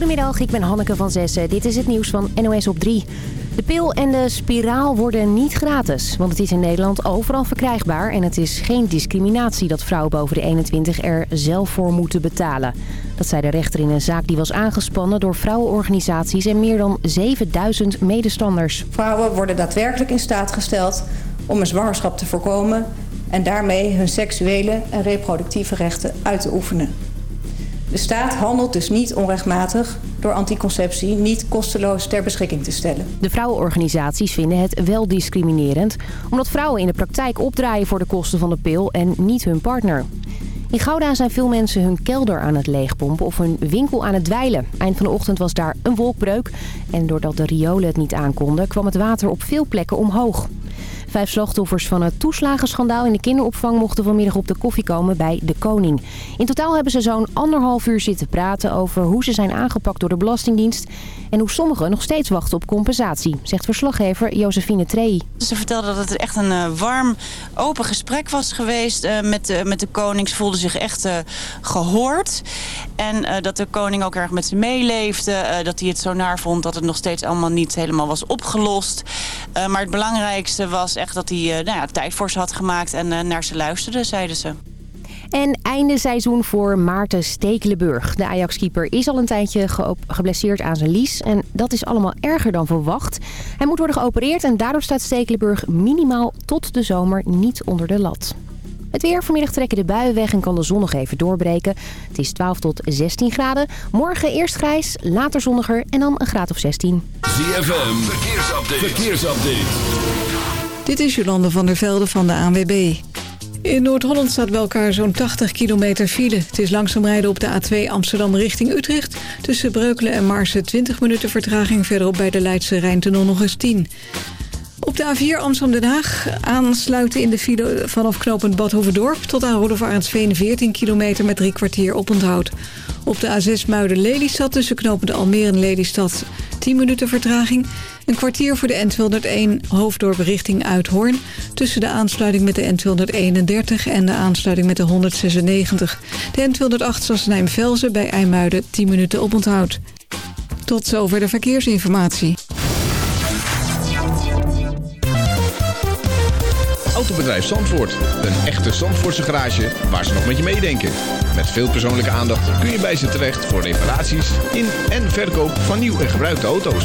Goedemiddag, ik ben Hanneke van Zessen. Dit is het nieuws van NOS op 3. De pil en de spiraal worden niet gratis, want het is in Nederland overal verkrijgbaar... en het is geen discriminatie dat vrouwen boven de 21 er zelf voor moeten betalen. Dat zei de rechter in een zaak die was aangespannen door vrouwenorganisaties en meer dan 7000 medestanders. Vrouwen worden daadwerkelijk in staat gesteld om een zwangerschap te voorkomen... en daarmee hun seksuele en reproductieve rechten uit te oefenen. De staat handelt dus niet onrechtmatig door anticonceptie niet kosteloos ter beschikking te stellen. De vrouwenorganisaties vinden het wel discriminerend... omdat vrouwen in de praktijk opdraaien voor de kosten van de pil en niet hun partner. In Gouda zijn veel mensen hun kelder aan het leegpompen of hun winkel aan het dweilen. Eind van de ochtend was daar een wolkbreuk. En doordat de riolen het niet aankonden, kwam het water op veel plekken omhoog. Vijf slachtoffers van het toeslagenschandaal in de kinderopvang mochten vanmiddag op de koffie komen bij De Koning. In totaal hebben ze zo'n anderhalf uur zitten praten over hoe ze zijn aangepakt door de Belastingdienst... en hoe sommigen nog steeds wachten op compensatie, zegt verslaggever Josephine Trey. Ze vertelde dat het echt een uh, warm, open gesprek was geweest uh, met, uh, met de koning. Ze voelde zich echt gehoord. En dat de koning ook erg met ze meeleefde. dat hij het zo naar vond dat het nog steeds allemaal niet helemaal was opgelost. maar het belangrijkste was echt dat hij nou ja, tijd voor ze had gemaakt en naar ze luisterde, zeiden ze. En einde seizoen voor Maarten Stekelenburg. De Ajax-keeper is al een tijdje ge geblesseerd aan zijn lies. En dat is allemaal erger dan verwacht. Hij moet worden geopereerd en daardoor staat Stekelenburg minimaal tot de zomer niet onder de lat. Het weer. Vanmiddag trekken de buien weg en kan de zon nog even doorbreken. Het is 12 tot 16 graden. Morgen eerst grijs, later zonniger en dan een graad of 16. ZFM. Verkeersupdate. Verkeersupdate. Dit is Jolande van der Velde van de ANWB. In Noord-Holland staat bij elkaar zo'n 80 kilometer file. Het is langzaam rijden op de A2 Amsterdam richting Utrecht. Tussen Breukelen en Marsen 20 minuten vertraging. Verderop bij de Leidse Rijntunnel nog eens 10. Op de A4 Amsterdam-Den Haag aansluiten in de file vanaf knooppunt Badhoevedorp... tot aan Rudolf Arendsveen 14 kilometer met drie kwartier oponthoud. Op de A6 Muiden-Lelystad tussen knooppunt Almere en Lelystad 10 minuten vertraging. Een kwartier voor de N201 hoofddorp richting Uithoorn... tussen de aansluiting met de N231 en de aansluiting met de 196. De N208 Sassenheim-Velzen bij IJmuiden 10 minuten oponthoud. Tot zover de verkeersinformatie. Autobedrijf Zandvoort. Een echte Zandvoortse garage waar ze nog met je meedenken. Met veel persoonlijke aandacht kun je bij ze terecht voor reparaties in en verkoop van nieuw en gebruikte auto's.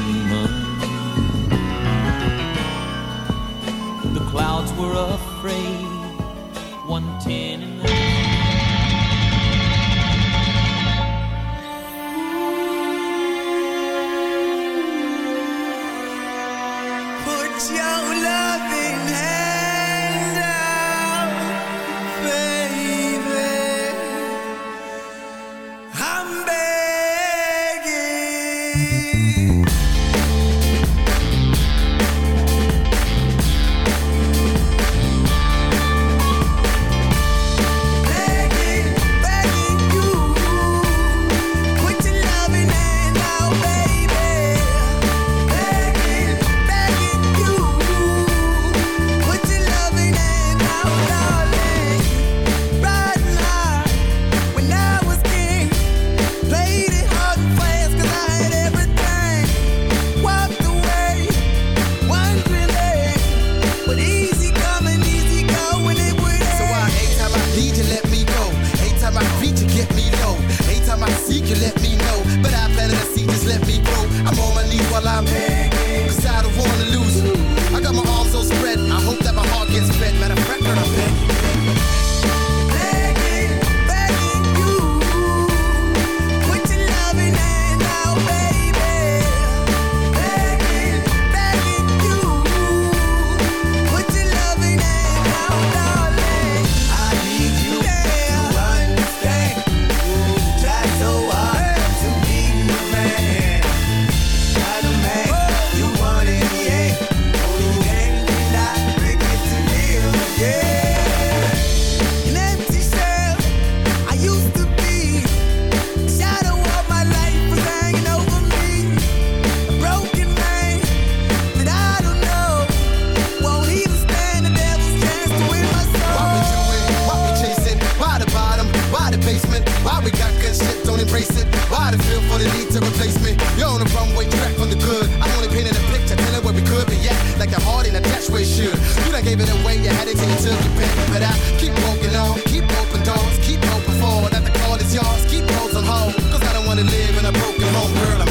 Begging. I had it until you pay. But I keep walking on, keep open doors, keep hoping for that the call is yours. Keep those on cause I don't wanna live in a broken home, girl. I'm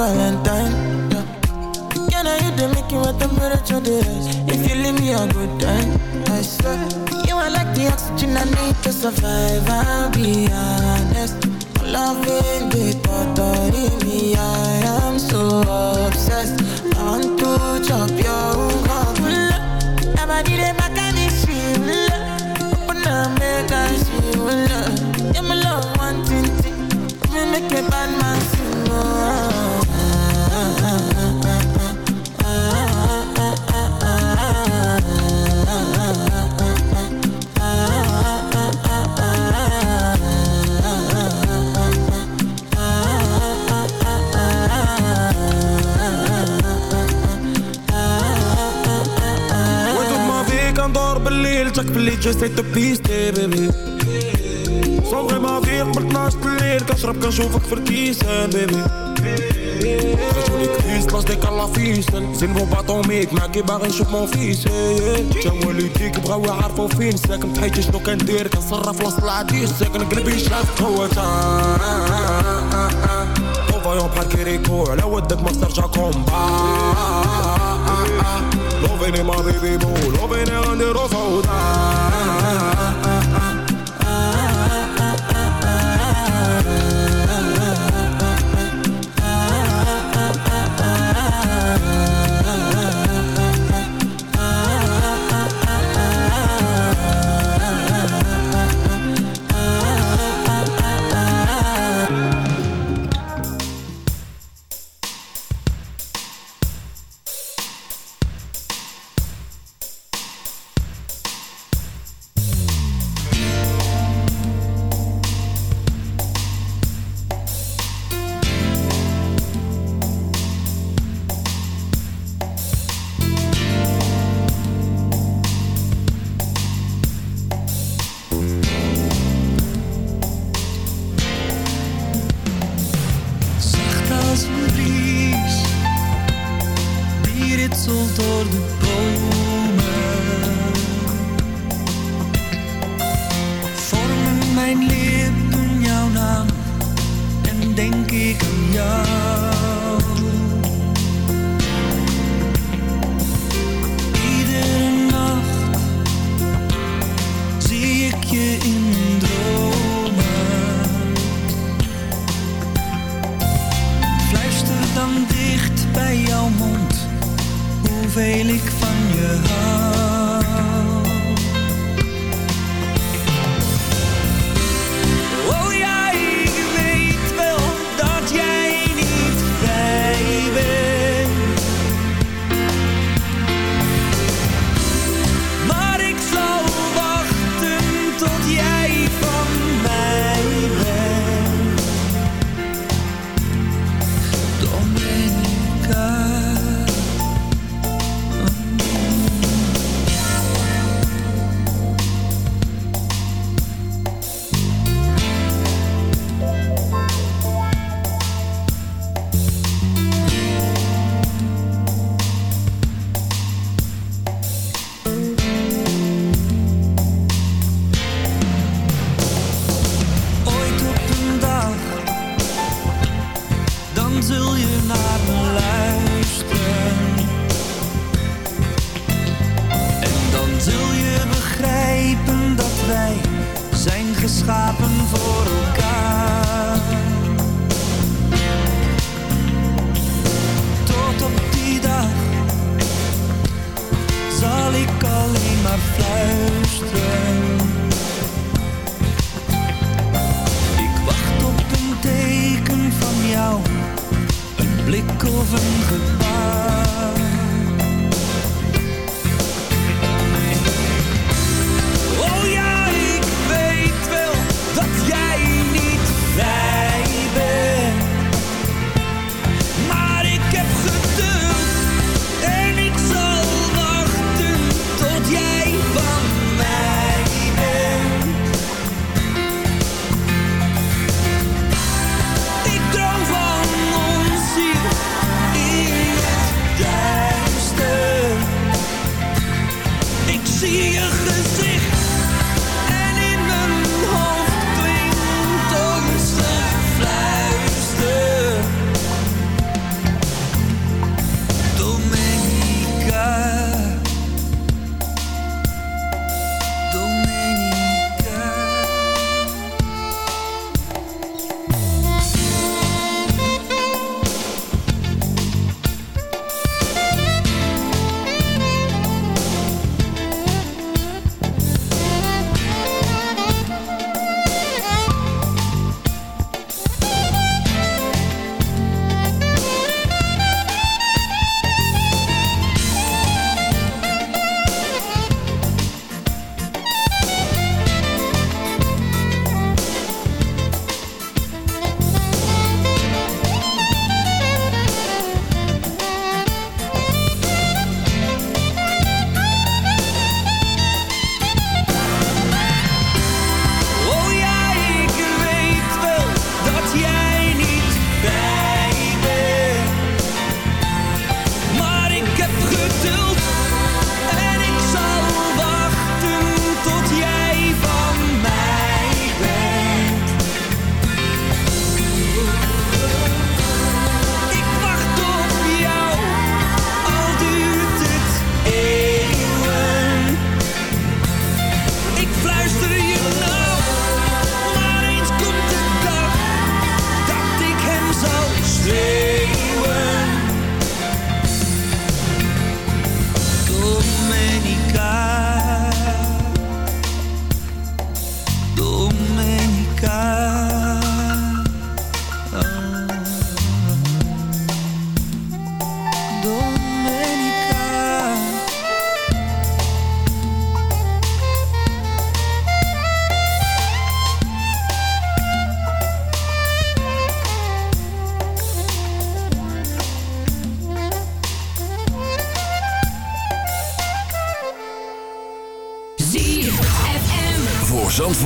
Valentine. Can I hit the make you what temperature is? If you leave me a good time, I swear. You are like the oxygen I need to survive. I'll be honest. Loving the thought of me, I am so obsessed. I want to chop your heart. Never did it back and it's real. Open up, make us feel. Yeah, my love, one thing, me make a bad man sing. في اللي جسيت بيستي بيبي. صغري ما في قبلت ناس الليل كنشرب كنشوفك في الكيسان بيبي. رجولي كريس لاش ديك الله فيسن زين بو باطوميك معاكي باغي نشوف مون فيس. تا والديك بغاو يعرفو فين. ساكن في حياتي شنو كندير؟ كنصرف وسط العديس. ساكن قلبي شاف هو تا. فايون بحال كيريكو على ودك ما ترجع كومبا Venez m'enlever beau, l'eau vénère un de rosa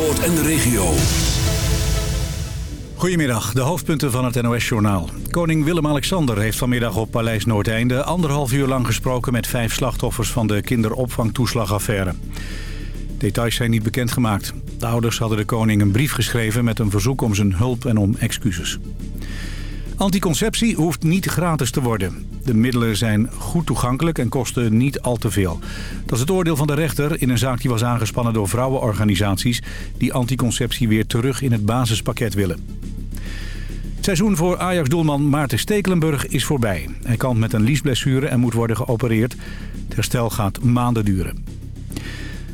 En de regio. Goedemiddag, de hoofdpunten van het NOS-journaal. Koning Willem-Alexander heeft vanmiddag op Paleis Noordeinde... anderhalf uur lang gesproken met vijf slachtoffers van de kinderopvangtoeslagaffaire. Details zijn niet bekendgemaakt. De ouders hadden de koning een brief geschreven met een verzoek om zijn hulp en om excuses. Anticonceptie hoeft niet gratis te worden. De middelen zijn goed toegankelijk en kosten niet al te veel. Dat is het oordeel van de rechter in een zaak die was aangespannen door vrouwenorganisaties... die anticonceptie weer terug in het basispakket willen. Het seizoen voor Ajax-doelman Maarten Stekelenburg is voorbij. Hij kan met een liesblessure en moet worden geopereerd. Het herstel gaat maanden duren.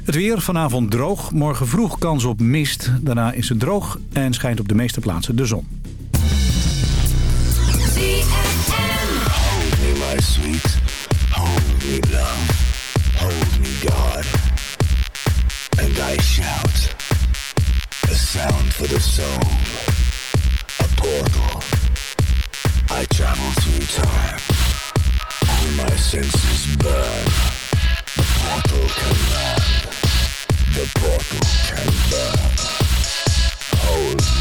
Het weer vanavond droog, morgen vroeg kans op mist. Daarna is het droog en schijnt op de meeste plaatsen de zon. For the soul. A portal. I travel through time. All my senses burn. The portal can run. The portal can burn. Hold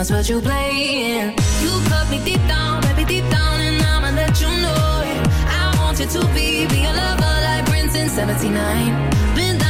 else, but you're playing. You cut me deep down, baby, deep down, and I'ma let you know it. I want you to be, be a lover like Prince in 79. Been